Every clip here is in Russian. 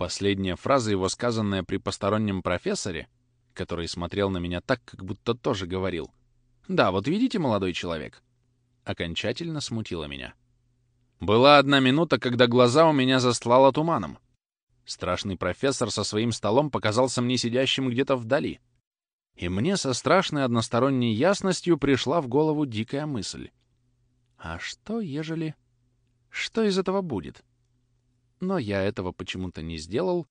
Последняя фраза его, сказанная при постороннем профессоре, который смотрел на меня так, как будто тоже говорил. «Да, вот видите, молодой человек?» окончательно смутила меня. Была одна минута, когда глаза у меня застлало туманом. Страшный профессор со своим столом показался мне сидящим где-то вдали. И мне со страшной односторонней ясностью пришла в голову дикая мысль. А что, ежели... Что из этого будет? Но я этого почему-то не сделал,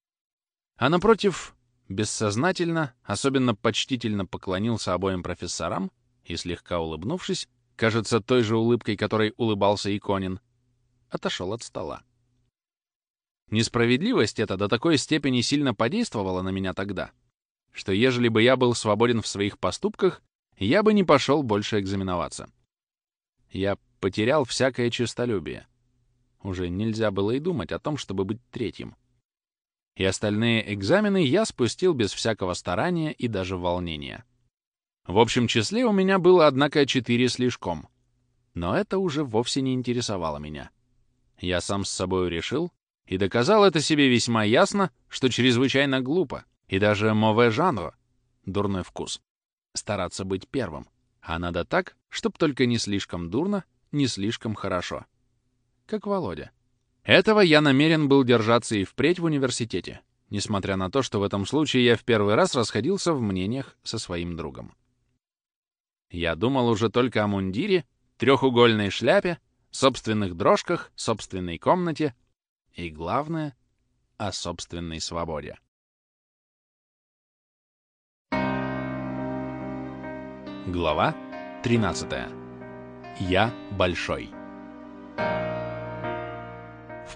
а, напротив, бессознательно, особенно почтительно поклонился обоим профессорам и, слегка улыбнувшись, кажется, той же улыбкой, которой улыбался Иконин, отошел от стола. Несправедливость эта до такой степени сильно подействовала на меня тогда, что ежели бы я был свободен в своих поступках, я бы не пошел больше экзаменоваться. Я потерял всякое честолюбие. Уже нельзя было и думать о том, чтобы быть третьим. И остальные экзамены я спустил без всякого старания и даже волнения. В общем числе у меня было, однако, четыре слишком. Но это уже вовсе не интересовало меня. Я сам с собой решил и доказал это себе весьма ясно, что чрезвычайно глупо и даже мове жанр, дурной вкус, стараться быть первым. А надо так, чтоб только не слишком дурно, не слишком хорошо. Как Володя. Этого я намерен был держаться и впредь в университете, несмотря на то, что в этом случае я в первый раз расходился в мнениях со своим другом. Я думал уже только о мундире, трехугольной шляпе собственных дрожках, собственной комнате и, главное, о собственной свободе. Глава 13. Я большой.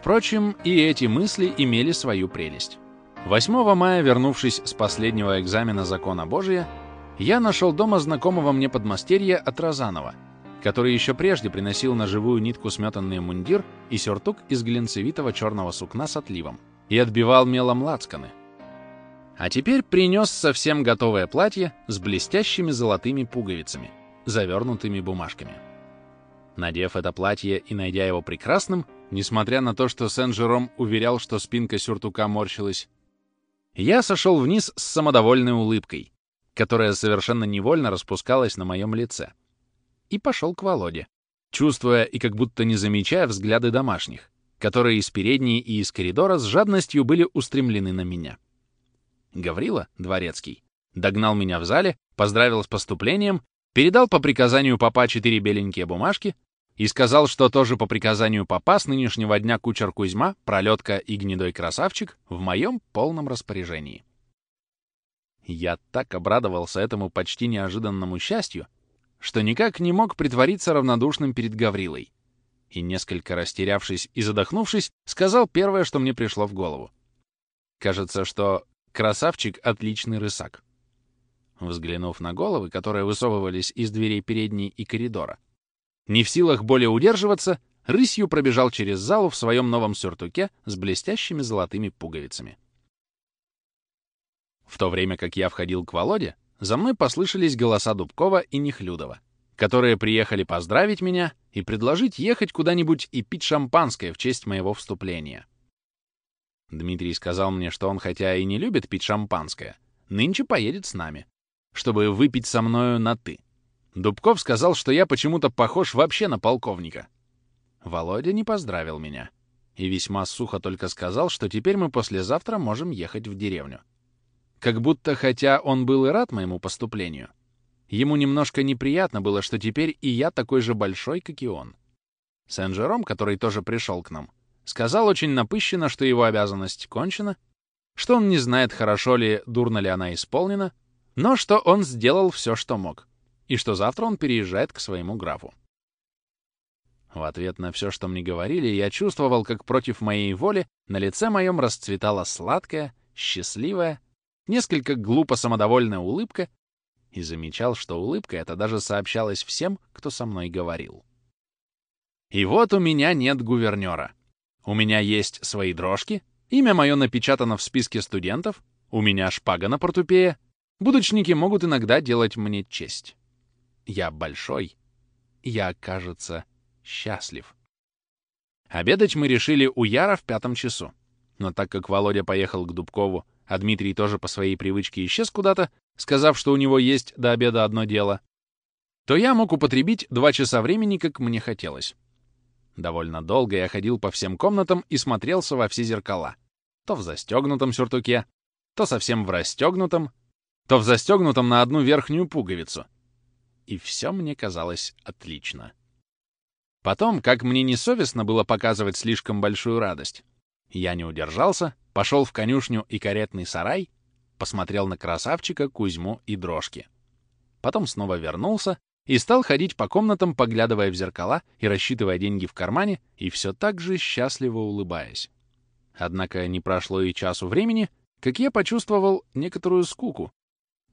Впрочем, и эти мысли имели свою прелесть. 8 мая, вернувшись с последнего экзамена закона Божия, я нашел дома знакомого мне подмастерья от Розанова — который еще прежде приносил на живую нитку сметанный мундир и сюртук из глинцевитого черного сукна с отливом и отбивал мелом лацканы. А теперь принес совсем готовое платье с блестящими золотыми пуговицами, завернутыми бумажками. Надев это платье и найдя его прекрасным, несмотря на то, что Сен-Жером уверял, что спинка сюртука морщилась, я сошел вниз с самодовольной улыбкой, которая совершенно невольно распускалась на моем лице и пошел к Володе, чувствуя и как будто не замечая взгляды домашних, которые из передней и из коридора с жадностью были устремлены на меня. Гаврила, дворецкий, догнал меня в зале, поздравил с поступлением, передал по приказанию папа четыре беленькие бумажки и сказал, что тоже по приказанию папа с нынешнего дня кучер Кузьма, пролетка и гнедой красавчик в моем полном распоряжении. Я так обрадовался этому почти неожиданному счастью, что никак не мог притвориться равнодушным перед Гаврилой. И, несколько растерявшись и задохнувшись, сказал первое, что мне пришло в голову. Кажется, что красавчик — отличный рысак. Взглянув на головы, которые высовывались из дверей передней и коридора, не в силах более удерживаться, рысью пробежал через залу в своем новом сюртуке с блестящими золотыми пуговицами. В то время как я входил к Володе, за мной послышались голоса Дубкова и Нехлюдова, которые приехали поздравить меня и предложить ехать куда-нибудь и пить шампанское в честь моего вступления. Дмитрий сказал мне, что он хотя и не любит пить шампанское, нынче поедет с нами, чтобы выпить со мною на «ты». Дубков сказал, что я почему-то похож вообще на полковника. Володя не поздравил меня и весьма сухо только сказал, что теперь мы послезавтра можем ехать в деревню. Как будто, хотя он был и рад моему поступлению, ему немножко неприятно было, что теперь и я такой же большой, как и он. Сен-Жером, который тоже пришел к нам, сказал очень напыщенно, что его обязанность кончена, что он не знает, хорошо ли, дурно ли она исполнена, но что он сделал все, что мог, и что завтра он переезжает к своему графу. В ответ на все, что мне говорили, я чувствовал, как против моей воли на лице моем расцветала сладкая, счастливая, несколько глупо самодовольная улыбка и замечал, что улыбка эта даже сообщалась всем, кто со мной говорил. И вот у меня нет гувернера. У меня есть свои дрожки, имя мое напечатано в списке студентов, у меня шпага на портупее, будочники могут иногда делать мне честь. Я большой. Я, кажется, счастлив. Обедать мы решили у Яра в пятом часу. Но так как Володя поехал к Дубкову, а Дмитрий тоже по своей привычке исчез куда-то, сказав, что у него есть до обеда одно дело, то я мог употребить два часа времени, как мне хотелось. Довольно долго я ходил по всем комнатам и смотрелся во все зеркала. То в застегнутом сюртуке, то совсем в расстегнутом, то в застегнутом на одну верхнюю пуговицу. И все мне казалось отлично. Потом, как мне несовестно было показывать слишком большую радость, я не удержался, пошел в конюшню и каретный сарай, посмотрел на красавчика, Кузьму и дрожки. Потом снова вернулся и стал ходить по комнатам, поглядывая в зеркала и рассчитывая деньги в кармане, и все так же счастливо улыбаясь. Однако не прошло и часу времени, как я почувствовал некоторую скуку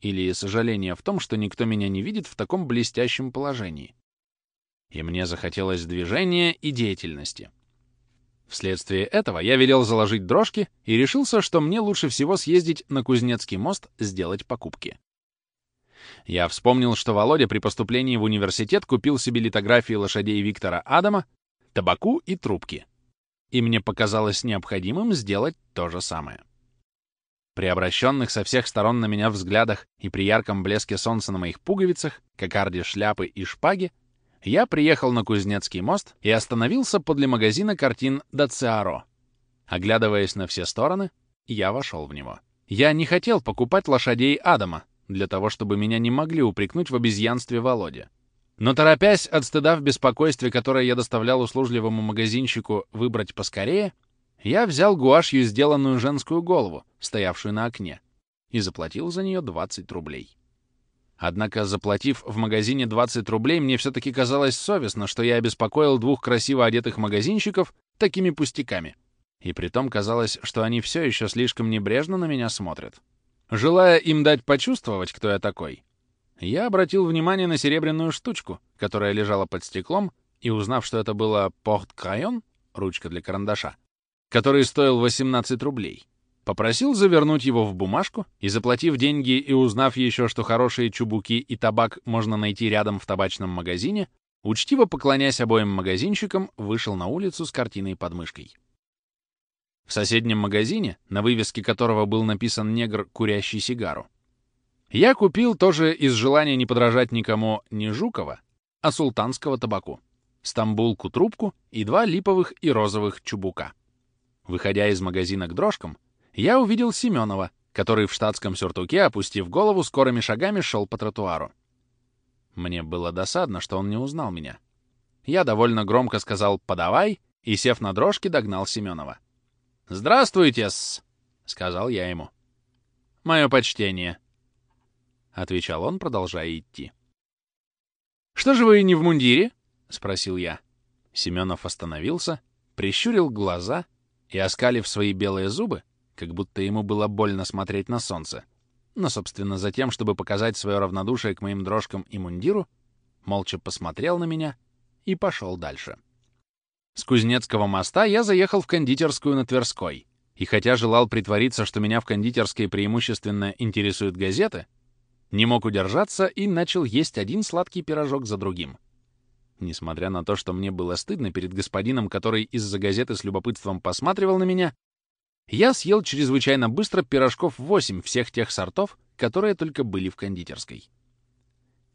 или сожаление в том, что никто меня не видит в таком блестящем положении. И мне захотелось движения и деятельности. Вследствие этого я велел заложить дрожки и решился, что мне лучше всего съездить на Кузнецкий мост сделать покупки. Я вспомнил, что Володя при поступлении в университет купил себе литографии лошадей Виктора Адама, табаку и трубки. И мне показалось необходимым сделать то же самое. При обращенных со всех сторон на меня взглядах и при ярком блеске солнца на моих пуговицах, кокарде шляпы и шпаги, я приехал на Кузнецкий мост и остановился подле магазина картин Дациаро. Оглядываясь на все стороны, я вошел в него. Я не хотел покупать лошадей Адама, для того, чтобы меня не могли упрекнуть в обезьянстве Володя. Но торопясь от стыда в беспокойстве, которое я доставлял услужливому магазинщику выбрать поскорее, я взял гуашью сделанную женскую голову, стоявшую на окне, и заплатил за нее 20 рублей. Однако, заплатив в магазине 20 рублей, мне все-таки казалось совестно, что я обеспокоил двух красиво одетых магазинщиков такими пустяками. И притом казалось, что они все еще слишком небрежно на меня смотрят. Желая им дать почувствовать, кто я такой, я обратил внимание на серебряную штучку, которая лежала под стеклом, и узнав, что это было порт-крайон, ручка для карандаша, который стоил 18 рублей, попросил завернуть его в бумажку и, заплатив деньги и узнав еще, что хорошие чубуки и табак можно найти рядом в табачном магазине, учтиво поклонясь обоим магазинщикам, вышел на улицу с картиной под мышкой. В соседнем магазине, на вывеске которого был написан негр, курящий сигару, я купил тоже из желания не подражать никому не Жукова, а султанского табаку, стамбулку трубку и два липовых и розовых чубука. Выходя из магазина к дрожкам, я увидел Семенова, который в штатском сюртуке, опустив голову, скорыми шагами шел по тротуару. Мне было досадно, что он не узнал меня. Я довольно громко сказал «подавай» и, сев на дрожки, догнал Семенова. «Здравствуйте-с!» — сказал я ему. «Мое почтение», — отвечал он, продолжая идти. «Что же вы не в мундире?» — спросил я. Семенов остановился, прищурил глаза и, оскалив свои белые зубы, как будто ему было больно смотреть на солнце, но, собственно, за тем, чтобы показать свое равнодушие к моим дрожкам и мундиру, молча посмотрел на меня и пошел дальше. С Кузнецкого моста я заехал в кондитерскую на Тверской, и хотя желал притвориться, что меня в кондитерской преимущественно интересуют газеты, не мог удержаться и начал есть один сладкий пирожок за другим. Несмотря на то, что мне было стыдно перед господином, который из-за газеты с любопытством посматривал на меня, я съел чрезвычайно быстро пирожков 8 всех тех сортов, которые только были в кондитерской.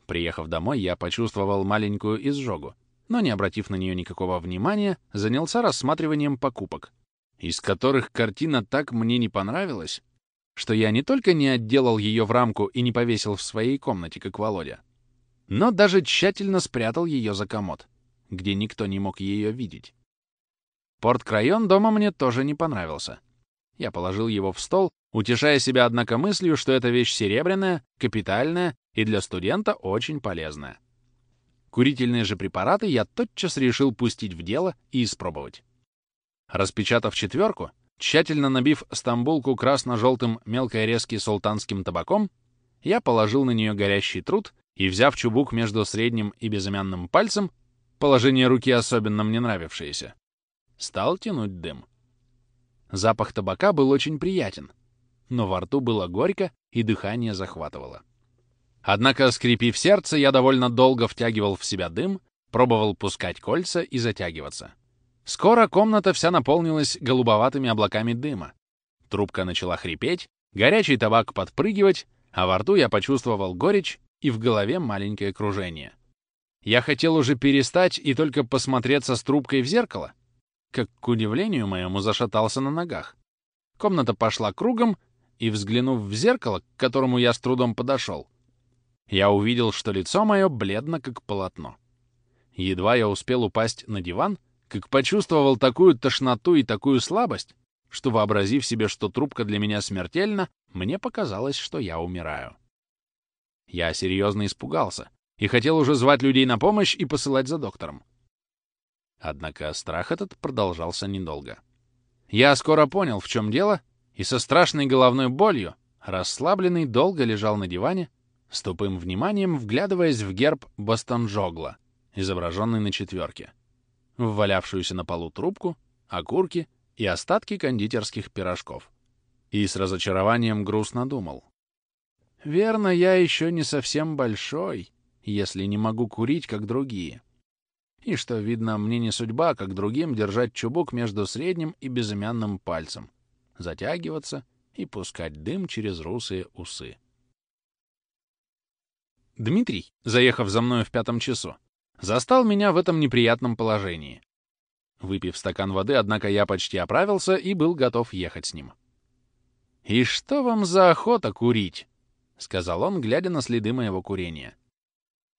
Приехав домой, я почувствовал маленькую изжогу, но, не обратив на нее никакого внимания, занялся рассматриванием покупок, из которых картина так мне не понравилась, что я не только не отделал ее в рамку и не повесил в своей комнате, как Володя, но даже тщательно спрятал ее за комод, где никто не мог ее видеть. Порт-крайон дома мне тоже не понравился. Я положил его в стол, утешая себя, однако, мыслью, что эта вещь серебряная, капитальная и для студента очень полезная. Курительные же препараты я тотчас решил пустить в дело и испробовать. Распечатав четверку, тщательно набив стамбулку красно-желтым мелкорезки султанским табаком, я положил на нее горящий труд и, взяв чубук между средним и безымянным пальцем, положение руки особенно мне нравившееся, стал тянуть дым. Запах табака был очень приятен, но во рту было горько и дыхание захватывало. Однако, скрипив сердце, я довольно долго втягивал в себя дым, пробовал пускать кольца и затягиваться. Скоро комната вся наполнилась голубоватыми облаками дыма. Трубка начала хрипеть, горячий табак подпрыгивать, а во рту я почувствовал горечь и в голове маленькое кружение. Я хотел уже перестать и только посмотреться с трубкой в зеркало, как, к удивлению моему, зашатался на ногах. Комната пошла кругом, и, взглянув в зеркало, к которому я с трудом подошел, я увидел, что лицо мое бледно, как полотно. Едва я успел упасть на диван, как почувствовал такую тошноту и такую слабость, что, вообразив себе, что трубка для меня смертельна, мне показалось, что я умираю. Я серьезно испугался и хотел уже звать людей на помощь и посылать за доктором. Однако страх этот продолжался недолго. Я скоро понял, в чем дело, и со страшной головной болью, расслабленный, долго лежал на диване, с тупым вниманием вглядываясь в герб Бостонжогла, изображенный на четверке, в валявшуюся на полу трубку, окурки и остатки кондитерских пирожков. И с разочарованием грустно думал. «Верно, я еще не совсем большой, если не могу курить, как другие. И что, видно, мне не судьба, как другим, держать чубук между средним и безымянным пальцем, затягиваться и пускать дым через русые усы. Дмитрий, заехав за мною в пятом часу, застал меня в этом неприятном положении. Выпив стакан воды, однако я почти оправился и был готов ехать с ним. «И что вам за охота курить?» — сказал он, глядя на следы моего курения.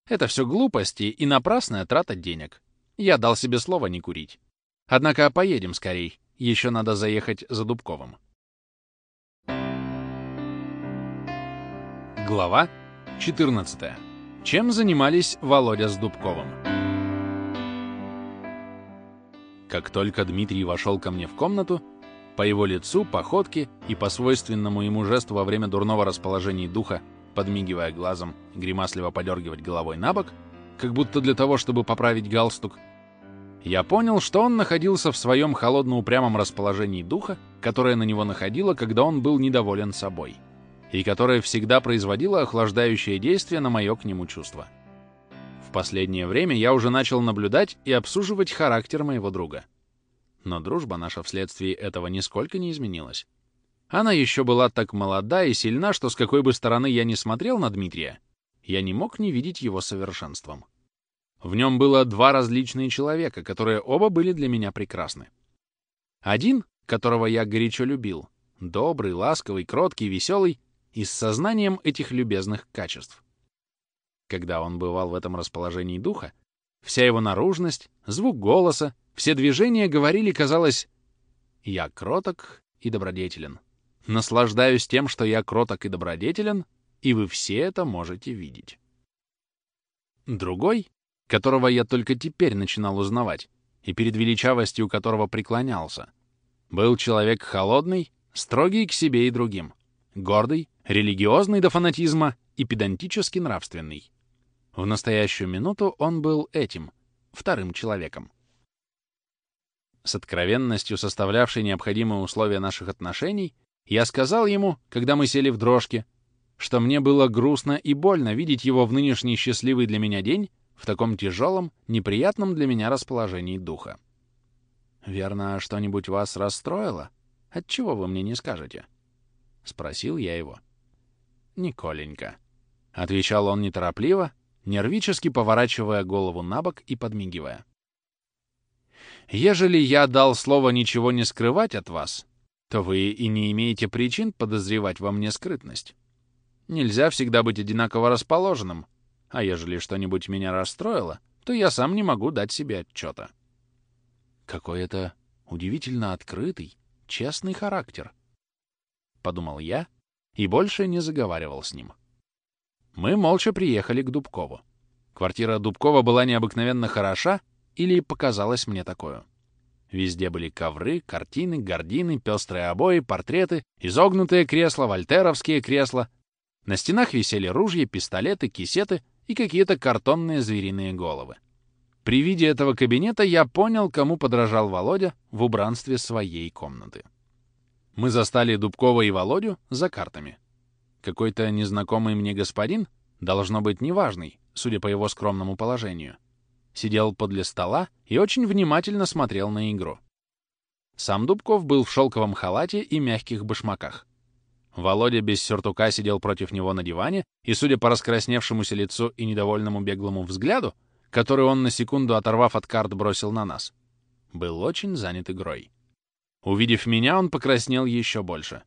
Это все глупости и напрасная трата денег. Я дал себе слово не курить. Однако поедем скорей. Еще надо заехать за Дубковым. Глава 14. Чем занимались Володя с Дубковым? Как только Дмитрий вошел ко мне в комнату, по его лицу, походке и по свойственному ему жесту во время дурного расположения духа подмигивая глазом, гримасливо подергивать головой на бок, как будто для того, чтобы поправить галстук, я понял, что он находился в своем холодно-упрямом расположении духа, которое на него находило, когда он был недоволен собой, и которое всегда производило охлаждающее действие на мое к нему чувство. В последнее время я уже начал наблюдать и обсуживать характер моего друга. Но дружба наша вследствие этого нисколько не изменилась. Она еще была так молода и сильна, что с какой бы стороны я ни смотрел на Дмитрия, я не мог не видеть его совершенством. В нем было два различные человека, которые оба были для меня прекрасны. Один, которого я горячо любил, добрый, ласковый, кроткий, веселый и с сознанием этих любезных качеств. Когда он бывал в этом расположении духа, вся его наружность, звук голоса, все движения говорили, казалось, «Я кроток и добродетелен». Наслаждаюсь тем, что я кроток и добродетелен, и вы все это можете видеть. Другой, которого я только теперь начинал узнавать, и перед величавостью которого преклонялся, был человек холодный, строгий к себе и другим, гордый, религиозный до фанатизма и педантически нравственный. В настоящую минуту он был этим, вторым человеком. С откровенностью, составлявшей необходимые условия наших отношений, я сказал ему, когда мы сели в дрожке, что мне было грустно и больно видеть его в нынешний счастливый для меня день в таком тяжелом, неприятном для меня расположении духа. «Верно, что-нибудь вас расстроило? Отчего вы мне не скажете?» — спросил я его. «Николенька», — отвечал он неторопливо, нервически поворачивая голову на бок и подмигивая. «Ежели я дал слово ничего не скрывать от вас, то вы и не имеете причин подозревать во мне скрытность. Нельзя всегда быть одинаково расположенным, а ежели что-нибудь меня расстроило, то я сам не могу дать себе отчета. Какой это удивительно открытый, честный характер, — подумал я и больше не заговаривал с ним. Мы молча приехали к Дубкову. Квартира Дубкова была необыкновенно хороша или показалась мне такое. Везде были ковры, картины, гардины, пестрые обои, портреты, изогнутые кресла, вольтеровские кресла. На стенах висели ружья, пистолеты, кисеты и какие-то картонные звериные головы. При виде этого кабинета я понял, кому подражал Володя в убранстве своей комнаты. Мы застали Дубкова и Володю за картами. Какой-то незнакомый мне господин, должно быть неважный, судя по его скромному положению, сидел подле стола и очень внимательно смотрел на игру. Сам Дубков был в шелковом халате и мягких башмаках. Володя без сюртука сидел против него на диване, и, судя по раскрасневшемуся лицу и недовольному беглому взгляду, который он на секунду, оторвав от карт, бросил на нас, был очень занят игрой. Увидев меня, он покраснел еще больше.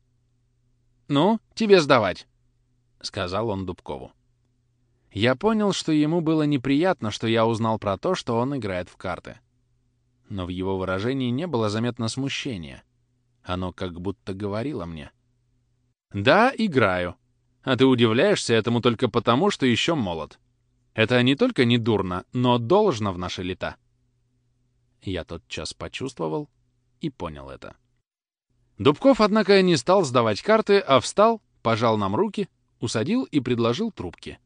«Ну, тебе сдавать», — сказал он Дубкову. Я понял, что ему было неприятно, что я узнал про то, что он играет в карты. Но в его выражении не было заметно смущения. Оно как будто говорило мне — да, играю. А ты удивляешься этому только потому, что еще молод. Это не только не дурно, но должно в наши лета. Я тотчас почувствовал и понял это. Дубков, однако, не стал сдавать карты, а встал, пожал нам руки, усадил и предложил трубки,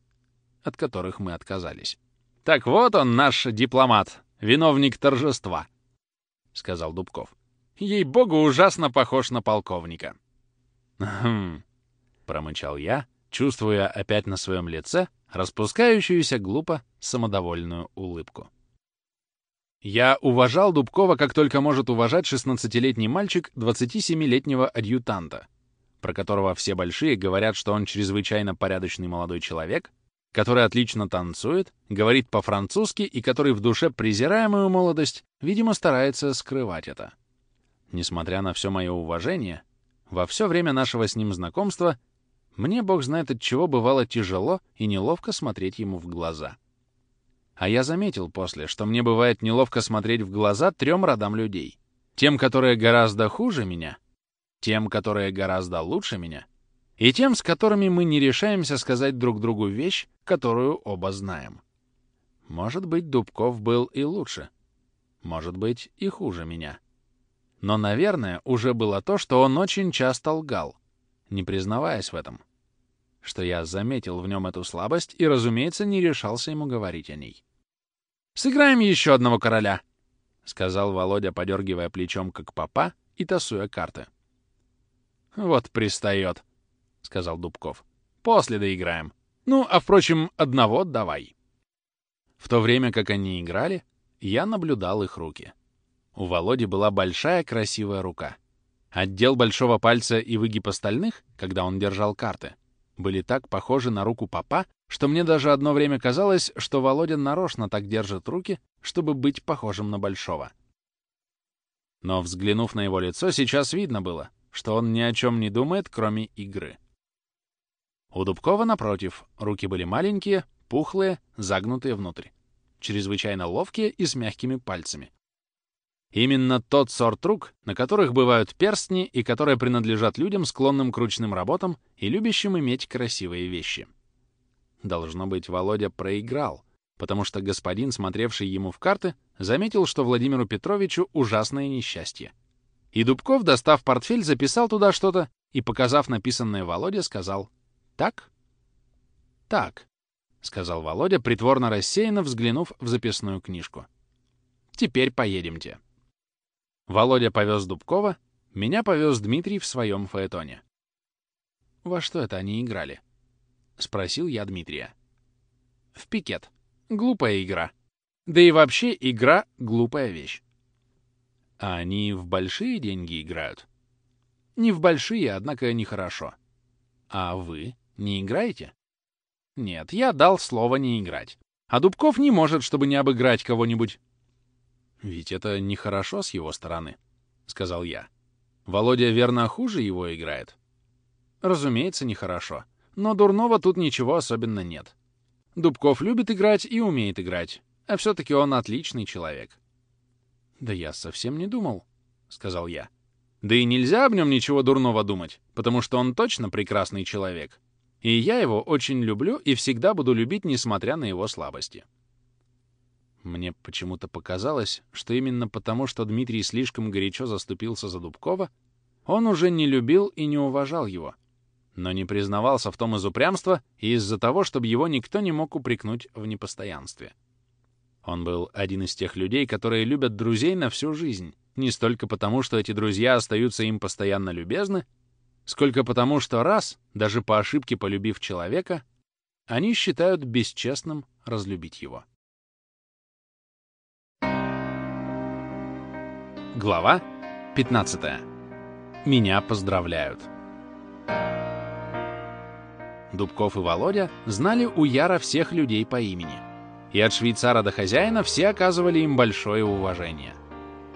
от которых мы отказались. «Так вот он, наш дипломат, виновник торжества», — сказал Дубков. «Ей-богу, ужасно похож на полковника». «Хм», — промычал я, чувствуя опять на своем лице распускающуюся глупо самодовольную улыбку. Я уважал Дубкова, как только может уважать 16-летний мальчик 27-летнего адъютанта, про которого все большие говорят, что он чрезвычайно порядочный молодой человек, который отлично танцует, говорит по-французски и который в душе презирая мою молодость, видимо, старается скрывать это. Несмотря на все мое уважение, во все время нашего с ним знакомства мне, бог знает от чего, бывало тяжело и неловко смотреть ему в глаза. А я заметил после, что мне бывает неловко смотреть в глаза трем родам людей. Тем, которые гораздо хуже меня, тем, которые гораздо лучше меня, и тем, с которыми мы не решаемся сказать друг другу вещь, которую оба знаем. Может быть, Дубков был и лучше. Может быть, и хуже меня. Но, наверное, уже было то, что он очень часто лгал, не признаваясь в этом. Что я заметил в нем эту слабость и, разумеется, не решался ему говорить о ней. «Сыграем еще одного короля», — сказал Володя, подергивая плечом, как папа, и тасуя карты. «Вот пристает», — сказал Дубков. «После доиграем. Ну, а, впрочем, одного давай». В то время, как они играли, я наблюдал их руки. У Володи была большая красивая рука. Отдел большого пальца и выгиб остальных, когда он держал карты, были так похожи на руку папа, что мне даже одно время казалось, что Володя нарочно так держит руки, чтобы быть похожим на большого. Но, взглянув на его лицо, сейчас видно было, что он ни о чем не думает, кроме игры. У Дубкова, напротив, руки были маленькие, пухлые, загнутые внутрь, чрезвычайно ловкие и с мягкими пальцами. Именно тот сорт рук, на которых бывают перстни и которые принадлежат людям, склонным к ручным работам и любящим иметь красивые вещи. Должно быть, Володя проиграл, потому что господин, смотревший ему в карты, заметил, что Владимиру Петровичу ужасное несчастье. И Дубков, достав портфель, записал туда что-то и, показав написанное Володе, сказал «Так?» «Так», — сказал Володя, притворно рассеянно взглянув в записную книжку. «Теперь поедемте». Володя повез Дубкова, меня повез Дмитрий в своем фаэтоне. «Во что это они играли?» — спросил я Дмитрия. «В пикет. Глупая игра. Да и вообще игра — глупая вещь». «А они в большие деньги играют?» «Не в большие, однако нехорошо». «А вы не играете?» «Нет, я дал слово не играть. А Дубков не может, чтобы не обыграть кого-нибудь. «Ведь это нехорошо с его стороны», — сказал я. «Володя, верно, хуже его играет?» «Разумеется, нехорошо. Но дурного тут ничего особенно нет. Дубков любит играть и умеет играть, а все-таки он отличный человек». «Да я совсем не думал», — сказал я. «Да и нельзя об нем ничего дурного думать, потому что он точно прекрасный человек. И я его очень люблю и всегда буду любить, несмотря на его слабости». Мне почему-то показалось, что именно потому, что Дмитрий слишком горячо заступился за Дубкова, он уже не любил и не уважал его, но не признавался в том из упрямства и из-за того, чтобы его никто не мог упрекнуть в непостоянстве. Он был один из тех людей, которые любят друзей на всю жизнь, не столько потому, что эти друзья остаются им постоянно любезны, сколько потому, что раз, даже по ошибке полюбив человека, они считают бесчестным разлюбить его. Глава 15. Меня поздравляют. Дубков и Володя знали у Яра всех людей по имени. И от швейцара до хозяина все оказывали им большое уважение —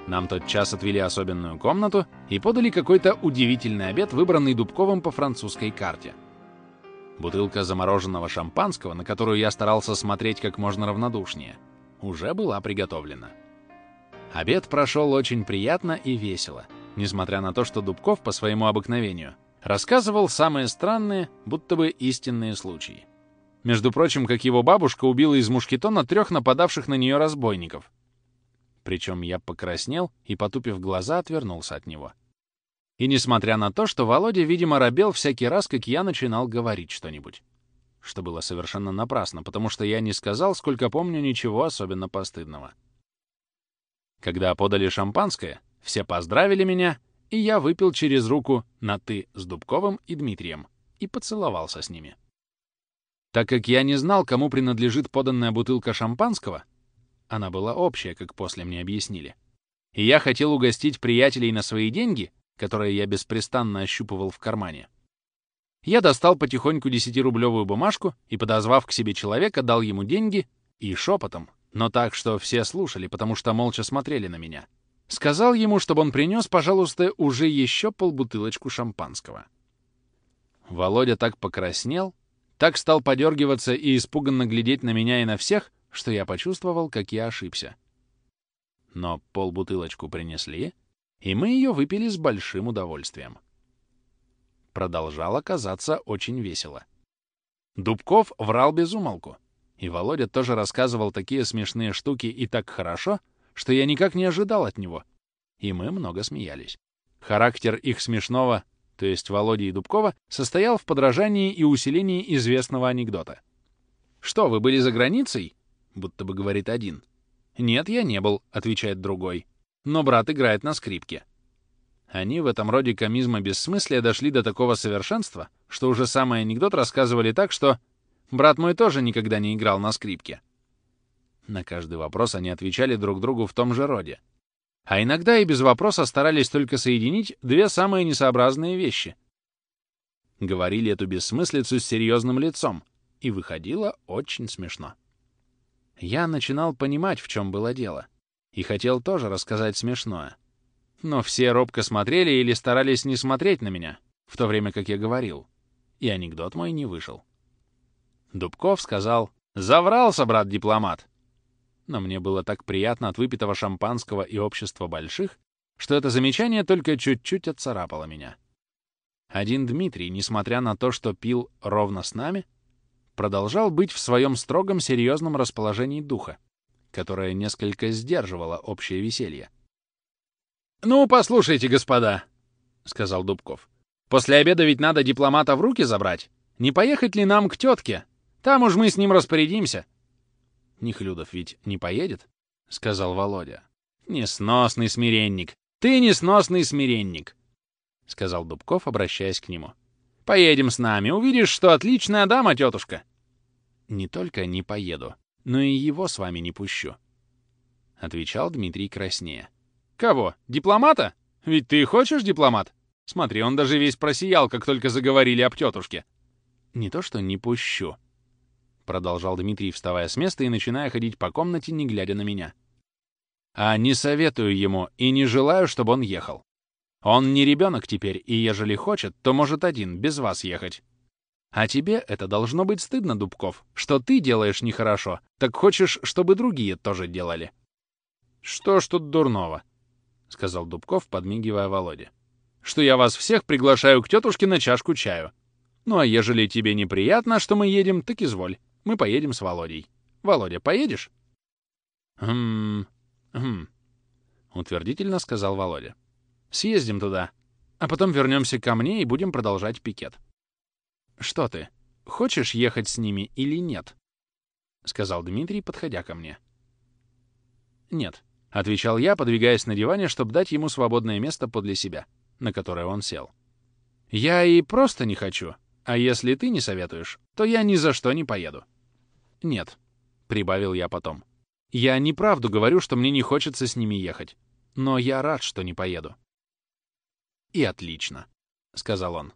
нам тот час отвели особенную комнату и подали какой-то удивительный обед, выбранный Дубковым по французской карте. Бутылка замороженного шампанского, на которую я старался смотреть как можно равнодушнее, уже была приготовлена. Обед прошел очень приятно и весело, несмотря на то, что Дубков по своему обыкновению рассказывал самые странные, будто бы истинные случаи. Между прочим, как его бабушка убила из мушкетона трех нападавших на нее разбойников. Причем я покраснел и, потупив глаза, отвернулся от него. И несмотря на то, что Володя, видимо, робел всякий раз, как я начинал говорить что-нибудь. Что было совершенно напрасно, потому что я не сказал, сколько помню, ничего особенно постыдного. Когда подали шампанское, все поздравили меня, и я выпил через руку на «ты» с Дубковым и Дмитрием и поцеловался с ними. Так как я не знал, кому принадлежит поданная бутылка шампанского, она была общая, как после мне объяснили, и я хотел угостить приятелей на свои деньги, которые я беспрестанно ощупывал в кармане, я достал потихоньку десятирублевую бумажку и, подозвав к себе человека, дал ему деньги и шепотом, но так, что все слушали, потому что молча смотрели на меня. Сказал ему, чтобы он принес, пожалуйста, уже еще полбутылочку шампанского. Володя так покраснел, так стал подергиваться и испуганно глядеть на меня и на всех, что я почувствовал, как я ошибся. Но полбутылочку принесли, и мы ее выпили с большим удовольствием. Продолжало казаться очень весело. Дубков врал без умолку. И Володя тоже рассказывал такие смешные штуки и так хорошо, что я никак не ожидал от него. И мы много смеялись. Характер их смешного, то есть Володи и Дубкова, состоял в подражании и усилении известного анекдота. «Что, вы были за границей?» — будто бы говорит один. «Нет, я не был», — отвечает другой. «Но брат играет на скрипке». Они в этом роде комизма бессмыслия дошли до такого совершенства, что уже самый анекдот рассказывали так, что Брат мой тоже никогда не играл на скрипке. На каждый вопрос они отвечали друг другу в том же роде. А иногда и без вопроса старались только соединить две самые несообразные вещи. Говорили эту бессмыслицу с серьезным лицом, и выходило очень смешно. Я начинал понимать, в чем было дело, и хотел тоже рассказать смешное. Но все робко смотрели или старались не смотреть на меня, в то время как я говорил, и анекдот мой не вышел. Дубков сказал «Заврался, брат-дипломат!» Но мне было так приятно от выпитого шампанского и общества больших, что это замечание только чуть-чуть отцарапало меня. Один Дмитрий, несмотря на то, что пил ровно с нами, продолжал быть в своем строгом серьезном расположении духа, которое несколько сдерживало общее веселье. «Ну, послушайте, господа», — сказал Дубков, — «после обеда ведь надо дипломата в руки забрать. Не поехать ли нам к тетке, там уж мы с ним распорядимся. Нихлюдов ведь не поедет? — сказал Володя. Несносный смиренник. Ты несносный смиренник, — сказал Дубков, обращаясь к нему. Поедем с нами, увидишь, что отличная дама, тетушка. Не только не поеду, но и его с вами не пущу, — отвечал Дмитрий краснее. Кого? Дипломата? Ведь ты хочешь дипломат? Смотри, он даже весь просиял, как только заговорили об тетушке. Не то что не пущу, продолжал Дмитрий, вставая с места и начиная ходить по комнате, не глядя на меня. А не советую ему и не желаю, чтобы он ехал. Он не ребенок теперь, и ежели хочет, то может один, без вас ехать. А тебе это должно быть стыдно, Дубков, что ты делаешь нехорошо, так хочешь, чтобы другие тоже делали. Что ж тут дурного? — сказал Дубков, подмигивая Володе. «Что я вас всех приглашаю к тетушке на чашку чаю. Ну а ежели тебе неприятно, что мы едем, так изволь. Мы поедем с Володей. Володя, поедешь?» «Хм... хм...» — утвердительно сказал Володя. «Съездим туда, а потом вернемся ко мне и будем продолжать пикет». «Что ты, хочешь ехать с ними или нет?» — сказал Дмитрий, подходя ко мне. «Нет», — отвечал я, подвигаясь на диване, чтобы дать ему свободное место подле себя, на которое он сел. «Я и просто не хочу, а если ты не советуешь, то я ни за что не поеду». «Нет», — прибавил я потом. «Я неправду говорю, что мне не хочется с ними ехать. но я рад, что не поеду». «И отлично», — сказал он.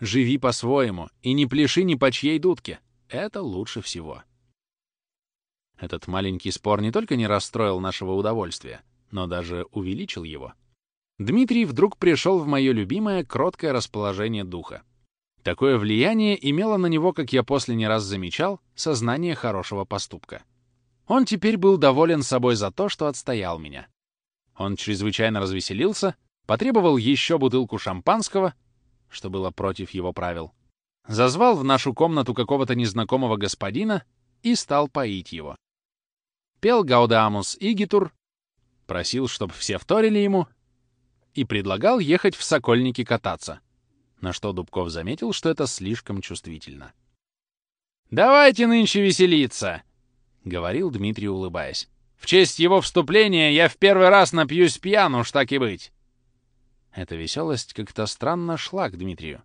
«Живи по-своему и не пляши ни по чьей дудке. Это лучше всего». Этот маленький спор не только не расстроил нашего удовольствия, но даже увеличил его. Дмитрий вдруг пришел в мое любимое кроткое расположение духа. Такое влияние имело на него, как я после не раз замечал, сознание хорошего поступка. Он теперь был доволен собой за то, что отстоял меня. Он чрезвычайно развеселился, потребовал еще бутылку шампанского, что было против его правил, зазвал в нашу комнату какого-то незнакомого господина и стал поить его. Пел Гаудамус Игитур, просил, чтобы все вторили ему, и предлагал ехать в Сокольники кататься, на что Дубков заметил, что это слишком чувствительно. «Давайте нынче веселиться!» — говорил Дмитрий, улыбаясь. «В честь его вступления я в первый раз напьюсь пьяну, уж так и быть!» Эта веселость как-то странно шла к Дмитрию.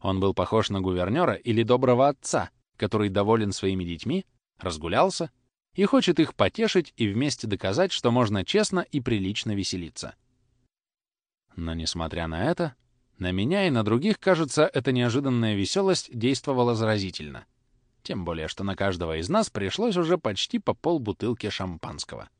Он был похож на гувернера или доброго отца, который доволен своими детьми, разгулялся и хочет их потешить и вместе доказать, что можно честно и прилично веселиться. Но, несмотря на это, на меня и на других, кажется, эта неожиданная веселость действовала заразительно — тем более, что на каждого из нас пришлось уже почти по полбутылки шампанского.